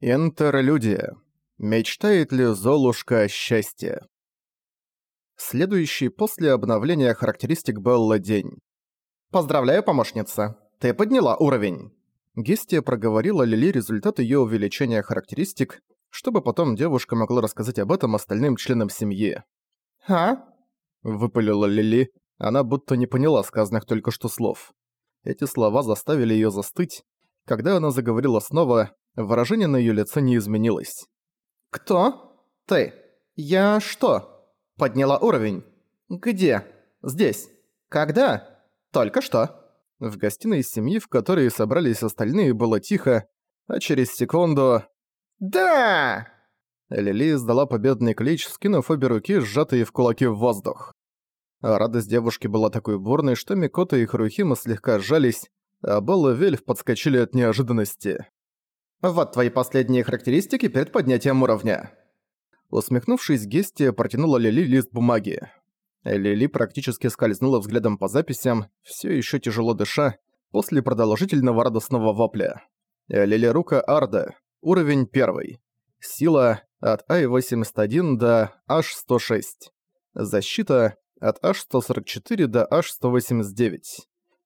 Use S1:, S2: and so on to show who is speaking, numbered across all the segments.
S1: Интерлюдия. Мечтает ли Золушка о счастье? Следующий после обновления характеристик Белла день. «Поздравляю, помощница! Ты подняла уровень!» Гестия проговорила Лили результат ее увеличения характеристик, чтобы потом девушка могла рассказать об этом остальным членам семьи.
S2: «А?»
S1: – выпалила Лили. Она будто не поняла сказанных только что слов. Эти слова заставили ее застыть. Когда она заговорила снова, Выражение на её лице не изменилось.
S2: «Кто? Ты? Я что? Подняла уровень? Где? Здесь? Когда? Только что?»
S1: В гостиной семьи, в которой собрались остальные, было тихо, а через секунду...
S2: «Да!»
S1: Лили издала победный клич, скинув обе руки, сжатые в кулаки в воздух. А радость девушки была такой бурной, что Микота и Харухима слегка сжались, а Белла и Вельф подскочили от неожиданности.
S2: Вот твои последние характеристики перед поднятием уровня».
S1: Усмехнувшись, Гестия протянула Лили лист бумаги. Лили практически скользнула взглядом по записям, все еще тяжело дыша, после продолжительного радостного вопля. Лили Рука Арда, уровень 1. Сила от I-81 до H-106. Защита от H-144 до H-189.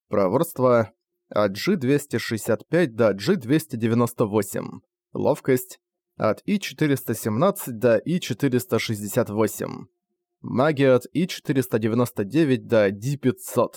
S1: Проворство от G265 до G298. Ловкость от И-417 до И-468. Магия от И-499 до Ди-500.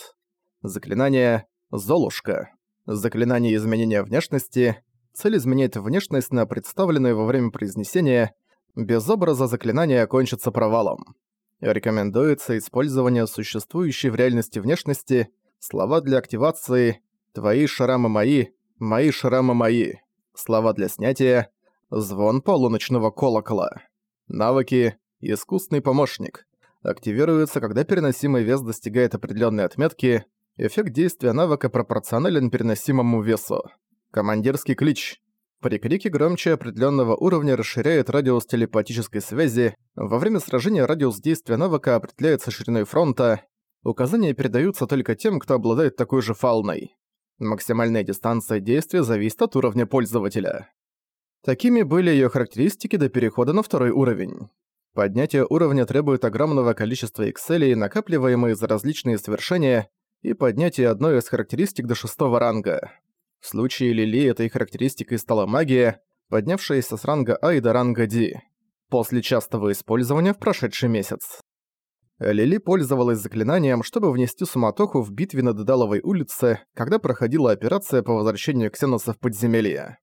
S1: Заклинание «Золушка». Заклинание изменения внешности. Цель изменяет внешность на представленную во время произнесения. Без образа заклинание окончится провалом. Рекомендуется использование существующей в реальности внешности, слова для активации Твои шрамы мои, мои шрамы мои. Слова для снятия. Звон полуночного колокола. Навыки. Искусный помощник. Активируется, когда переносимый вес достигает определенной отметки. Эффект действия навыка пропорционален переносимому весу. Командирский клич. При крике громче определенного уровня расширяет радиус телепатической связи. Во время сражения радиус действия навыка определяется шириной фронта. Указания передаются только тем, кто обладает такой же фауной. Максимальная дистанция действия зависит от уровня пользователя. Такими были её характеристики до перехода на второй уровень. Поднятие уровня требует огромного количества экселей, накапливаемые за различные совершения, и поднятие одной из характеристик до шестого ранга. В случае Лили этой характеристикой стала магия, поднявшаяся с ранга А и до ранга Ди, после частого использования в прошедший месяц. Лили пользовалась заклинанием, чтобы внести суматоху в битве на Дедаловой улице, когда проходила операция по возвращению ксеноса в подземелье.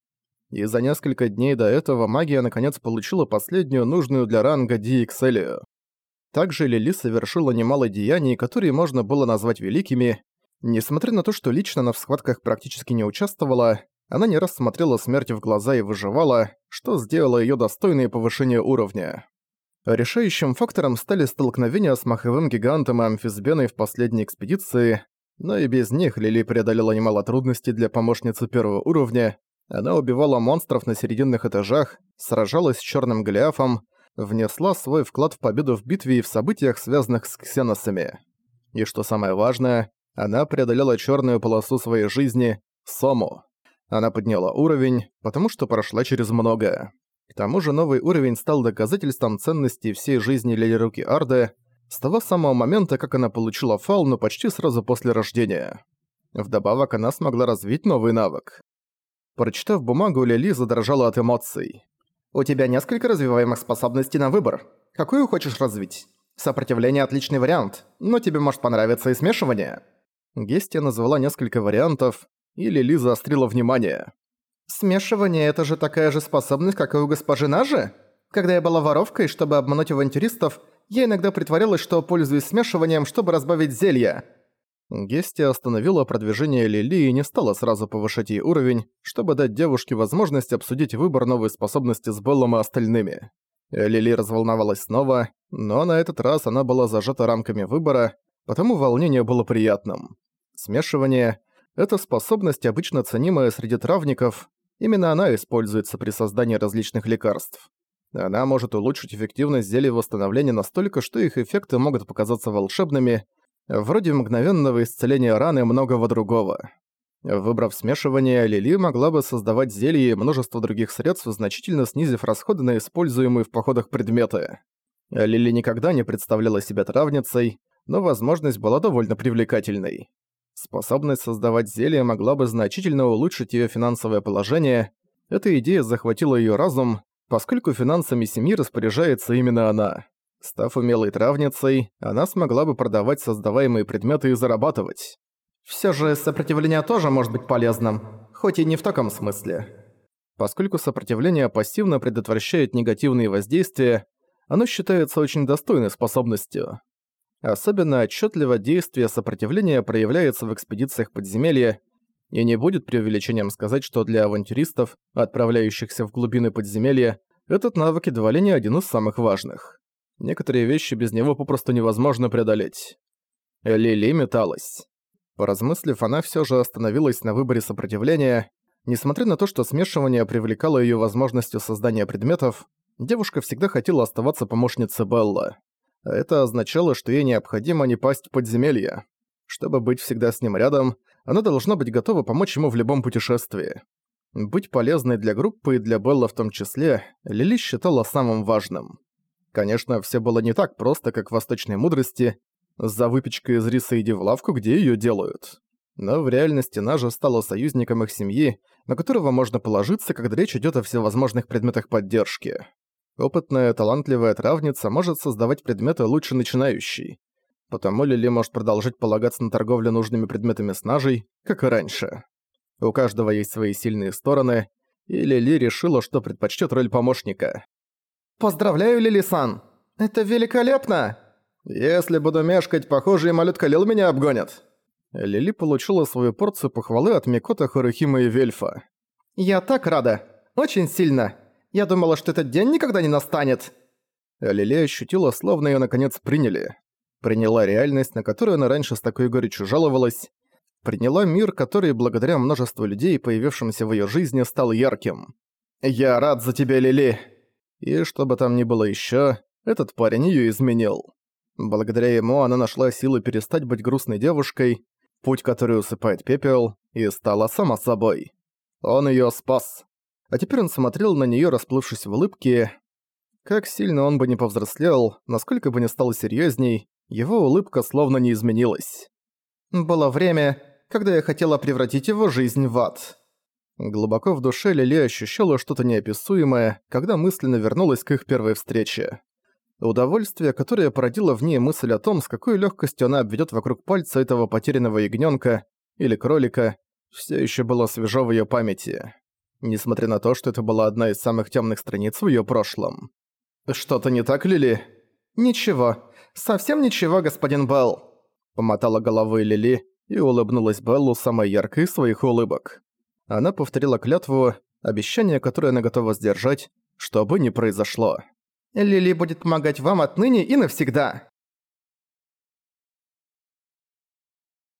S1: И за несколько дней до этого магия наконец получила последнюю нужную для ранга Диэкселию. Также Лили совершила немало деяний, которые можно было назвать великими. Несмотря на то, что лично она в схватках практически не участвовала, она не раз смотрела смерти в глаза и выживала, что сделало её достойное повышение уровня. Решающим фактором стали столкновения с маховым гигантом и амфисбеной в последней экспедиции, но и без них Лили преодолела немало трудностей для помощницы первого уровня. Она убивала монстров на серединных этажах, сражалась с черным Голиафом, внесла свой вклад в победу в битве и в событиях, связанных с ксеносами. И что самое важное, она преодолела черную полосу своей жизни — Сому. Она подняла уровень, потому что прошла через многое. К тому же новый уровень стал доказательством ценности всей жизни Лилируки Арды с того самого момента, как она получила фауну почти сразу после рождения. Вдобавок она смогла развить новый навык. Прочитав бумагу, Лили задрожала от эмоций. «У тебя несколько развиваемых способностей на выбор. Какую хочешь развить? Сопротивление – отличный вариант, но тебе может понравиться и смешивание». Гестия назвала несколько вариантов, и Лили заострила внимание. Смешивание — это же такая же способность, как и у госпожи Нажи? Когда я была воровкой, чтобы обмануть авантюристов, я иногда притворялась, что пользуюсь смешиванием, чтобы разбавить зелья. Гести остановила продвижение Лили и не стала сразу повышать ей уровень, чтобы дать девушке возможность обсудить выбор новой способности с Беллом и остальными. Лили разволновалась снова, но на этот раз она была зажата рамками выбора, потому волнение было приятным. Смешивание — это способность, обычно ценимая среди травников, Именно она используется при создании различных лекарств. Она может улучшить эффективность зелий восстановления настолько, что их эффекты могут показаться волшебными, вроде мгновенного исцеления раны и многого другого. Выбрав смешивание, Лили могла бы создавать зелья и множество других средств, значительно снизив расходы на используемые в походах предметы. Лили никогда не представляла себя травницей, но возможность была довольно привлекательной. Способность создавать зелья могла бы значительно улучшить её финансовое положение. Эта идея захватила её разум, поскольку финансами семьи распоряжается именно она. Став умелой травницей, она смогла бы продавать создаваемые предметы и зарабатывать.
S2: Всё же сопротивление тоже может быть полезным, хоть и не в таком смысле.
S1: Поскольку сопротивление пассивно предотвращает негативные воздействия, оно считается очень достойной способностью. Особенно отчетливо действие сопротивления проявляется в экспедициях подземелья, и не будет преувеличением сказать, что для авантюристов, отправляющихся в глубины подземелья, этот навык едва ли не один из самых важных. Некоторые вещи без него попросту невозможно преодолеть. Лили металась. Поразмыслив, она все же остановилась на выборе сопротивления. Несмотря на то, что смешивание привлекало ее возможностью создания предметов, девушка всегда хотела оставаться помощницей Белла. А это означало, что ей необходимо не пасть в подземелье. Чтобы быть всегда с ним рядом, она должна быть готова помочь ему в любом путешествии. Быть полезной для группы и для Белла в том числе, Лили считала самым важным. Конечно, все было не так просто, как в «Восточной мудрости», за выпечкой из риса иди в лавку, где её делают. Но в реальности Нажа стала союзником их семьи, на которого можно положиться, когда речь идёт о всевозможных предметах поддержки. Опытная, талантливая травница может создавать предметы лучше начинающей. Потому Лили может продолжать полагаться на торговлю нужными предметами с Нажей, как и раньше. У каждого есть свои сильные стороны, и Лили решила, что предпочтёт роль помощника.
S2: «Поздравляю, Лили-сан! Это великолепно!»
S1: «Если буду мешкать, похоже, и малютка Лил меня обгонят». Лили получила свою порцию похвалы от Микота Харухима и Вельфа.
S2: «Я так рада! Очень сильно! Я думала, что этот день никогда не настанет!»
S1: Лили ощутила, словно её наконец приняли. Приняла реальность, на которую она раньше с такой горечью жаловалась. Приняла мир, который благодаря множеству людей, появившимся в её жизни, стал ярким. «Я рад за тебя, Лили!» И что бы там ни было ещё, этот парень её изменил. Благодаря ему она нашла силы перестать быть грустной девушкой, путь который усыпает пепел, и стала сама собой. Он её спас. А теперь он смотрел на неё, расплывшись в улыбке. Как сильно он бы не повзрослел, насколько бы не стал серьёзней, его улыбка словно не изменилась.
S2: «Было время, когда я хотела превратить его жизнь в ад».
S1: Глубоко в душе Лили ощущала что-то неописуемое, когда мысленно вернулась к их первой встрече. Удовольствие, которое породило в ней мысль о том, с какой легкостью она обведет вокруг пальца этого потерянного ягненка или кролика, все еще было свежо в ее памяти. Несмотря на то, что это была одна из самых темных страниц в ее прошлом.
S2: «Что-то не так, Лили?» «Ничего. Совсем ничего, господин Белл», — помотала головой Лили и улыбнулась Беллу самой яркой из своих улыбок.
S1: Она повторила клятву, обещание, которое она готова сдержать, что бы ни произошло.
S2: Лили будет помогать вам отныне и навсегда.